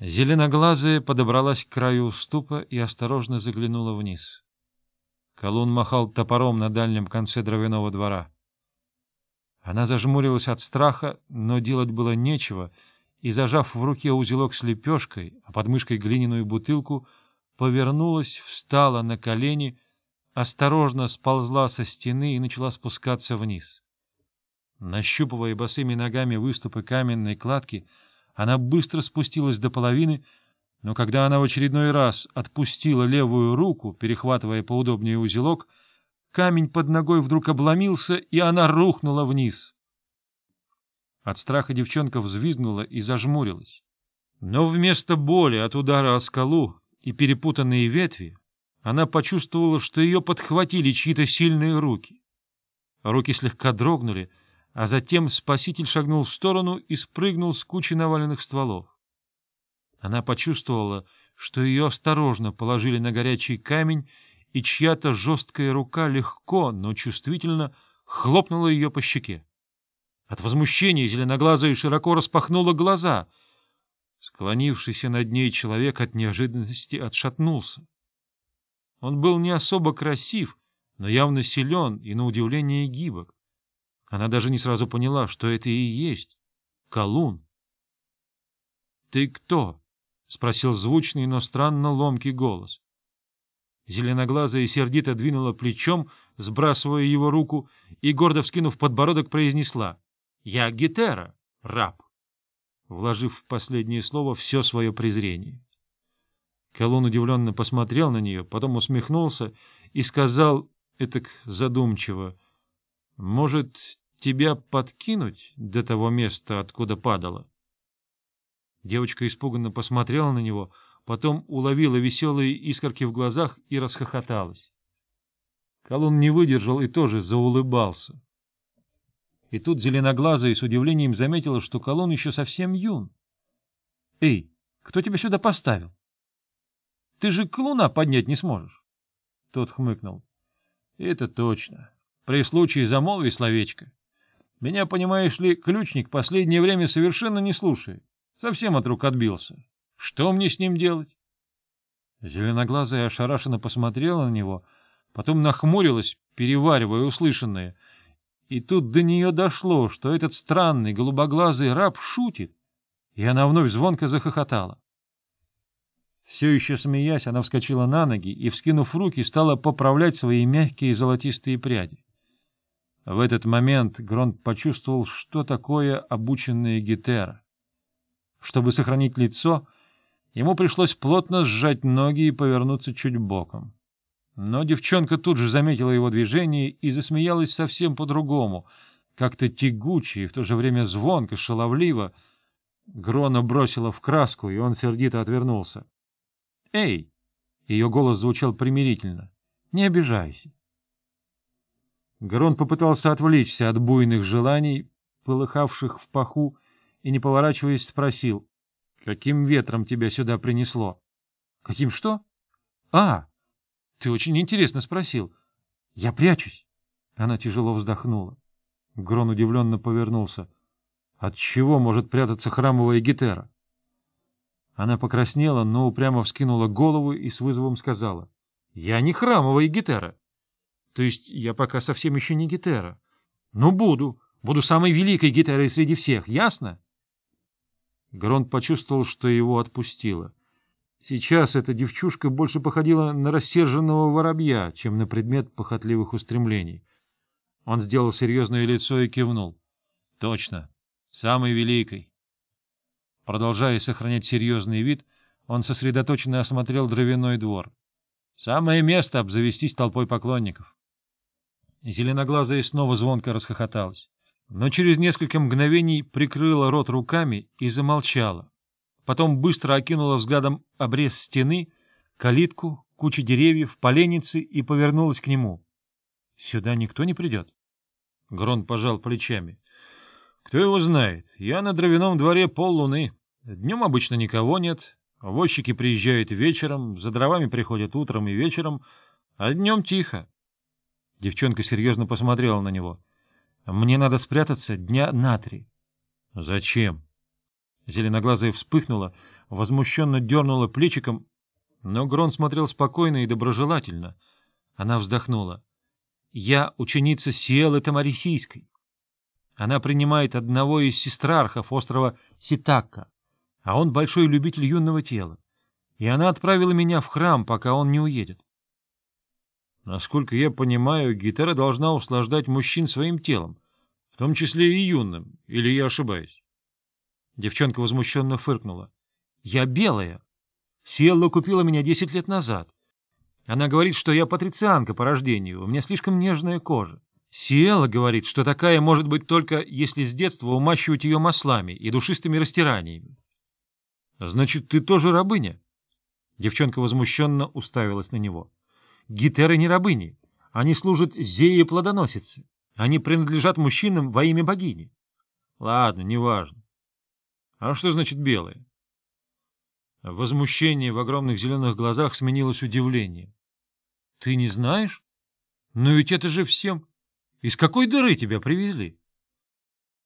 Зеленоглазая подобралась к краю уступа и осторожно заглянула вниз. Колун махал топором на дальнем конце дровяного двора. Она зажмурилась от страха, но делать было нечего, и, зажав в руке узелок с лепешкой, а под мышкой глиняную бутылку, повернулась, встала на колени, осторожно сползла со стены и начала спускаться вниз. Нащупывая босыми ногами выступы каменной кладки, она быстро спустилась до половины, но когда она в очередной раз отпустила левую руку, перехватывая поудобнее узелок, камень под ногой вдруг обломился, и она рухнула вниз. От страха девчонка взвизгнула и зажмурилась. Но вместо боли от удара о скалу и перепутанные ветви она почувствовала, что ее подхватили чьи-то сильные руки. Руки слегка дрогнули, а затем спаситель шагнул в сторону и спрыгнул с кучи наваленных стволов. Она почувствовала, что ее осторожно положили на горячий камень, и чья-то жесткая рука легко, но чувствительно хлопнула ее по щеке. От возмущения зеленоглазая широко распахнула глаза. Склонившийся над ней человек от неожиданности отшатнулся. Он был не особо красив, но явно силен и, на удивление, гибок. Она даже не сразу поняла, что это и есть колун. — Ты кто? — спросил звучный, но странно ломкий голос. Зеленоглазая сердито двинула плечом, сбрасывая его руку, и, гордо вскинув подбородок, произнесла «Я Гетера, раб», вложив в последнее слово все свое презрение. Колун удивленно посмотрел на нее, потом усмехнулся и сказал, этак задумчиво, может, тебя подкинуть до того места, откуда падала? Девочка испуганно посмотрела на него, потом уловила веселые искорки в глазах и расхохоталась. Колун не выдержал и тоже заулыбался. И тут зеленоглазая с удивлением заметила, что Колун еще совсем юн. — Эй, кто тебя сюда поставил? Ты же колуна поднять не сможешь. Тот хмыкнул. — Это точно. При случае замолви словечко. Меня, понимаешь ли, ключник последнее время совершенно не слушает. Совсем от рук отбился. Что мне с ним делать? Зеленоглазая ошарашенно посмотрела на него, потом нахмурилась, переваривая услышанное. И тут до нее дошло, что этот странный голубоглазый раб шутит, и она вновь звонко захохотала. Все еще смеясь, она вскочила на ноги и, вскинув руки, стала поправлять свои мягкие золотистые пряди. В этот момент Гронт почувствовал, что такое обученная гитера. Чтобы сохранить лицо, ему пришлось плотно сжать ноги и повернуться чуть боком. Но девчонка тут же заметила его движение и засмеялась совсем по-другому, как-то тягуче и в то же время звонко, шаловливо. Грона бросила в краску, и он сердито отвернулся. — Эй! — ее голос звучал примирительно. — Не обижайся. Грон попытался отвлечься от буйных желаний, полыхавших в паху, и, не поворачиваясь, спросил, «Каким ветром тебя сюда принесло?» «Каким что?» «А, ты очень интересно спросил. Я прячусь». Она тяжело вздохнула. Грон удивленно повернулся. «От чего может прятаться храмовая гитера?» Она покраснела, но упрямо вскинула голову и с вызовом сказала. «Я не храмовая гитера. То есть я пока совсем еще не гитара. Но буду. Буду самой великой гитарой среди всех, ясно? Гронт почувствовал, что его отпустило. Сейчас эта девчушка больше походила на рассерженного воробья, чем на предмет похотливых устремлений. Он сделал серьезное лицо и кивнул. — Точно. Самой великой. Продолжая сохранять серьезный вид, он сосредоточенно осмотрел дровяной двор. Самое место обзавестись толпой поклонников. Зеленоглазая снова звонко расхохоталась, но через несколько мгновений прикрыла рот руками и замолчала. Потом быстро окинула взглядом обрез стены, калитку, кучу деревьев, поленницы и повернулась к нему. — Сюда никто не придет? Грон пожал плечами. — Кто его знает? Я на дровяном дворе поллуны. Днем обычно никого нет. Возчики приезжают вечером, за дровами приходят утром и вечером, а днем тихо. Девчонка серьезно посмотрела на него. — Мне надо спрятаться дня на три. — Зачем? Зеленоглазая вспыхнула, возмущенно дернула плечиком, но Грон смотрел спокойно и доброжелательно. Она вздохнула. — Я ученица Сиэлы Тамарисийской. Она принимает одного из сестрархов острова Ситакка, а он большой любитель юного тела. И она отправила меня в храм, пока он не уедет. Насколько я понимаю, гитара должна услаждать мужчин своим телом, в том числе и юным, или я ошибаюсь? Девчонка возмущенно фыркнула. — Я белая. Сиэлла купила меня десять лет назад. Она говорит, что я патрицианка по рождению, у меня слишком нежная кожа. Сиэлла говорит, что такая может быть только, если с детства умащивать ее маслами и душистыми растираниями. — Значит, ты тоже рабыня? Девчонка возмущенно уставилась на него. — Гитеры не рабыни. Они служат зее плодоносице. Они принадлежат мужчинам во имя богини. — Ладно, неважно. А что значит белое? Возмущение в огромных зеленых глазах сменилось удивлением. — Ты не знаешь? Но ведь это же всем... Из какой дыры тебя привезли?